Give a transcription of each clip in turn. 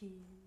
qui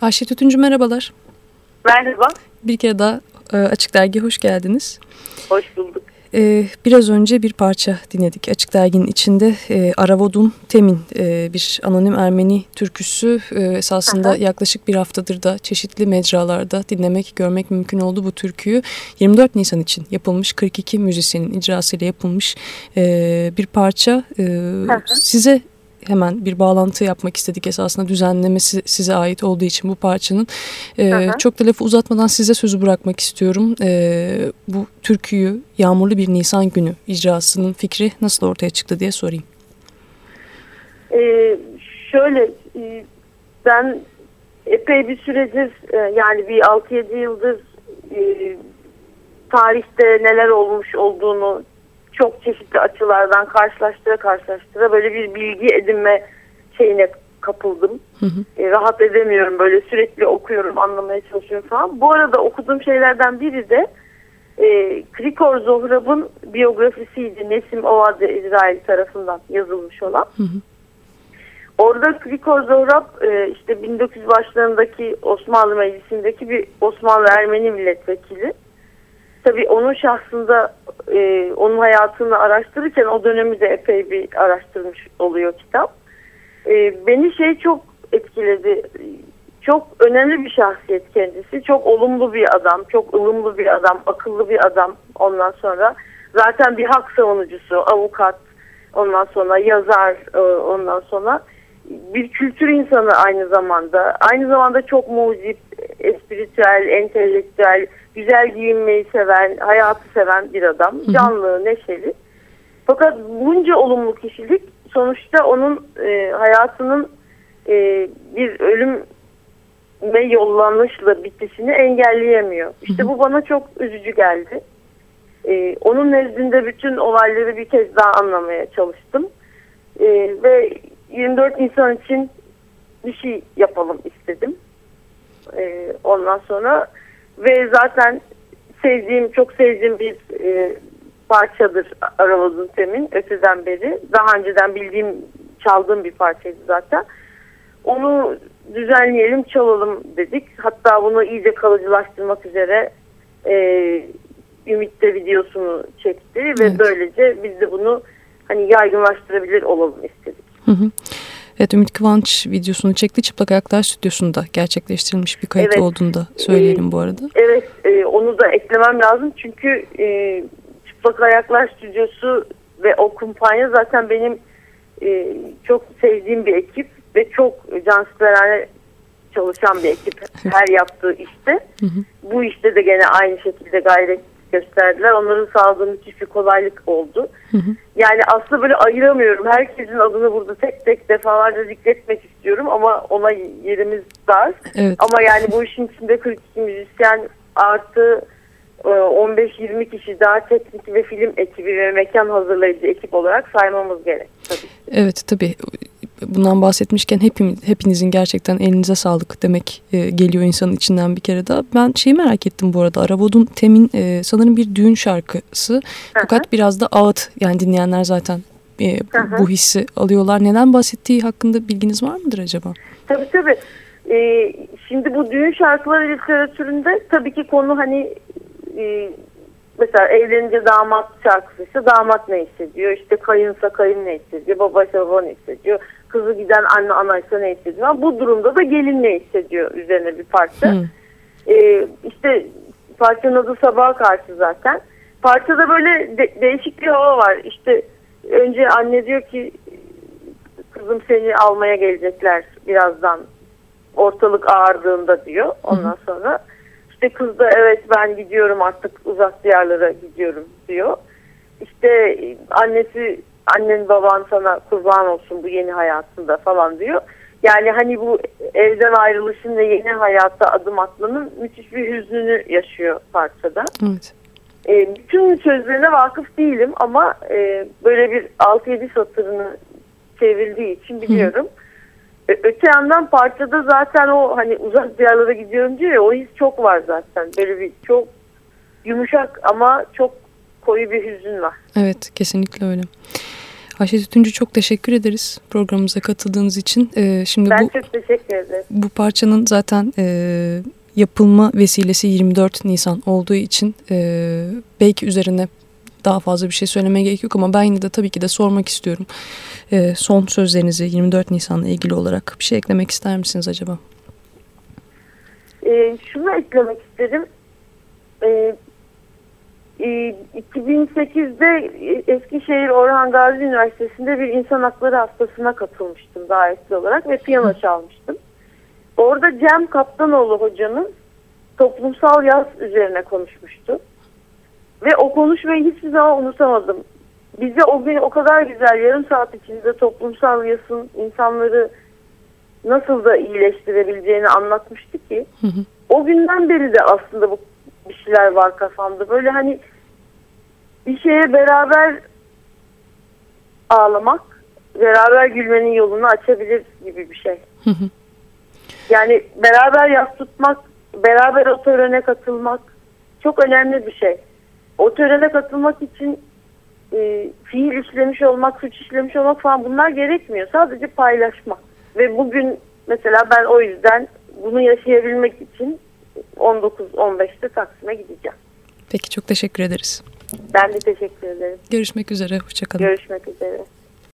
Ayşe Tütüncü merhabalar. Merhaba. Bir kere daha e, Açık Dergi hoş geldiniz. Hoş bulduk. Ee, biraz önce bir parça dinledik. Açık Dergi'nin içinde e, Aravodun Temin e, bir anonim Ermeni türküsü e, esasında Aha. yaklaşık bir haftadır da çeşitli mecralarda dinlemek, görmek mümkün oldu bu türküyü. 24 Nisan için yapılmış 42 müzisyenin icrasıyla yapılmış e, bir parça. E, size hemen bir bağlantı yapmak istedik esasında düzenlemesi size ait olduğu için bu parçanın. Ee, çok da lafı uzatmadan size sözü bırakmak istiyorum. Ee, bu türküyü Yağmurlu Bir Nisan Günü icrasının fikri nasıl ortaya çıktı diye sorayım. Ee, şöyle e, ben epey bir süredir e, yani bir 6-7 yıldır e, tarihte neler olmuş olduğunu çok çeşitli açılardan karşılaştıra karşılaştıra böyle bir bilgi edinme şeyine kapıldım. Hı hı. E, rahat edemiyorum böyle sürekli okuyorum anlamaya çalışıyorum falan. Bu arada okuduğum şeylerden biri de e, Krikor Zohrab'ın biyografisiydi. Nesim Ovade İsrail tarafından yazılmış olan. Hı hı. Orada Krikor Zohrab e, işte 1900 başlarındaki Osmanlı Meclisi'ndeki bir Osmanlı Ermeni milletvekili. Tabii onun şahsında e, onun hayatını araştırırken o dönemi de epey bir araştırmış oluyor kitap. E, beni şey çok etkiledi. Çok önemli bir şahsiyet kendisi. Çok olumlu bir adam, çok ılımlı bir adam, akıllı bir adam ondan sonra. Zaten bir hak savunucusu, avukat, ondan sonra yazar, e, ondan sonra bir kültür insanı aynı zamanda. Aynı zamanda çok mucip, espiritüel, entelektüel, güzel giyinmeyi seven, hayatı seven bir adam. Canlı, neşeli. Fakat bunca olumlu kişilik sonuçta onun e, hayatının e, bir ölüme yollanışla bitişini engelleyemiyor. İşte bu bana çok üzücü geldi. E, onun nezdinde bütün olayları bir kez daha anlamaya çalıştım. E, ve 24 Nisan için bir şey yapalım istedim. E, ondan sonra ve zaten sevdiğim, çok sevdiğim bir e, parçadır Aralık'ın Temin öteden beri. Daha önceden bildiğim, çaldığım bir parçaydı zaten. Onu düzenleyelim, çalalım dedik. Hatta bunu iyice kalıcılaştırmak üzere e, Ümit de videosunu çekti ve evet. böylece biz de bunu hani yaygınlaştırabilir olalım istedik. Hı hı. Evet Ümit Kıvanç videosunu çekti. Çıplak Ayaklar Stüdyosu'nda gerçekleştirilmiş bir kayıt evet. olduğunu da söyleyelim bu arada. Evet e, onu da eklemem lazım. Çünkü e, Çıplak Ayaklar Stüdyosu ve o kumpanya zaten benim e, çok sevdiğim bir ekip ve çok cansiperane çalışan bir ekip her yaptığı işte. Hı hı. Bu işte de gene aynı şekilde gayret gösterdiler. Onların sağladığı müthiş bir kolaylık oldu. Hı hı. Yani aslında böyle ayıramıyorum. Herkesin adını burada tek tek defalarca zikretmek istiyorum ama ona yerimiz dar. Evet. Ama yani bu işin içinde 42 müzisyen artı 15-20 e, kişi daha teknik ve film ekibi ve mekan hazırlayıcı ekip olarak saymamız gerek. Tabii. Evet tabii bundan bahsetmişken hepimiz, hepinizin gerçekten elinize sağlık demek e, geliyor insanın içinden bir kere daha. Ben şeyi merak ettim bu arada. Aravod'un Tem'in e, sanırım bir düğün şarkısı. Hı-hı. Fakat biraz da ağıt yani dinleyenler zaten e, bu hissi alıyorlar. Neden bahsettiği hakkında bilginiz var mıdır acaba? Tabii tabii. Ee, şimdi bu düğün şarkıları literatüründe tabii ki konu hani e, mesela evlenince damat şarkısı işte damat ne hissediyor? İşte kayınsa kayın ne hissediyor? Babaysa baba ne hissediyor? Kızı giden anne anaysa ne hissediyor? Bu durumda da gelin ne hissediyor üzerine bir parça. Hmm. ee, işte parçanın adı sabaha karşı zaten. Parçada böyle de değişik bir hava var. İşte önce anne diyor ki kızım seni almaya gelecekler birazdan. Ortalık ağardığında diyor. Ondan hmm. sonra işte kız da evet ben gidiyorum artık uzak diyarlara gidiyorum diyor. İşte annesi annen baban sana kurban olsun bu yeni hayatında falan diyor. Yani hani bu evden ayrılışın ve yeni hayata adım atmanın müthiş bir hüznünü yaşıyor parçada. Evet. E, bütün sözlerine vakıf değilim ama e, böyle bir 6-7 satırını çevrildiği için biliyorum. Hı. Öte yandan parçada zaten o hani uzak diyarlara gidiyorum diyor ya o his çok var zaten. Böyle bir çok yumuşak ama çok koyu bir hüzün var. Evet kesinlikle öyle. Ayşe Tütüncü çok teşekkür ederiz programımıza katıldığınız için. E, şimdi Ben bu çok teşekkür ederim. bu parçanın zaten e, yapılma vesilesi 24 Nisan olduğu için e, belki üzerine daha fazla bir şey söylemeye gerek yok ama ben yine de tabii ki de sormak istiyorum. E, son sözlerinizi 24 Nisan'la ilgili olarak bir şey eklemek ister misiniz acaba? Ee, şunu eklemek isterim. Ee, e, 2008'de Eskişehir Orhan Gazi Üniversitesi'nde bir insan hakları haftasına katılmıştım davetli olarak ve piyano çalmıştım. Orada Cem Kaptanoğlu hocanın toplumsal yaz üzerine konuşmuştu. Ve o konuşmayı hiçbir zaman unutamadım. Bize o gün o kadar güzel yarım saat içinde toplumsal yasın insanları nasıl da iyileştirebileceğini anlatmıştı ki Hı hı. o günden beri de aslında bu bir şeyler var kafamda. Böyle hani bir şeye beraber ağlamak, beraber gülmenin yolunu açabilir gibi bir şey. Hı hı. Yani beraber yas tutmak, beraber o törene katılmak çok önemli bir şey. O törene katılmak için e, fiil işlemiş olmak, suç işlemiş olmak falan bunlar gerekmiyor. Sadece paylaşmak. Ve bugün mesela ben o yüzden bunu yaşayabilmek için 19-15'te Taksim'e gideceğim. Peki çok teşekkür ederiz. Ben de teşekkür ederim. Görüşmek üzere. Hoşçakalın. Görüşmek üzere.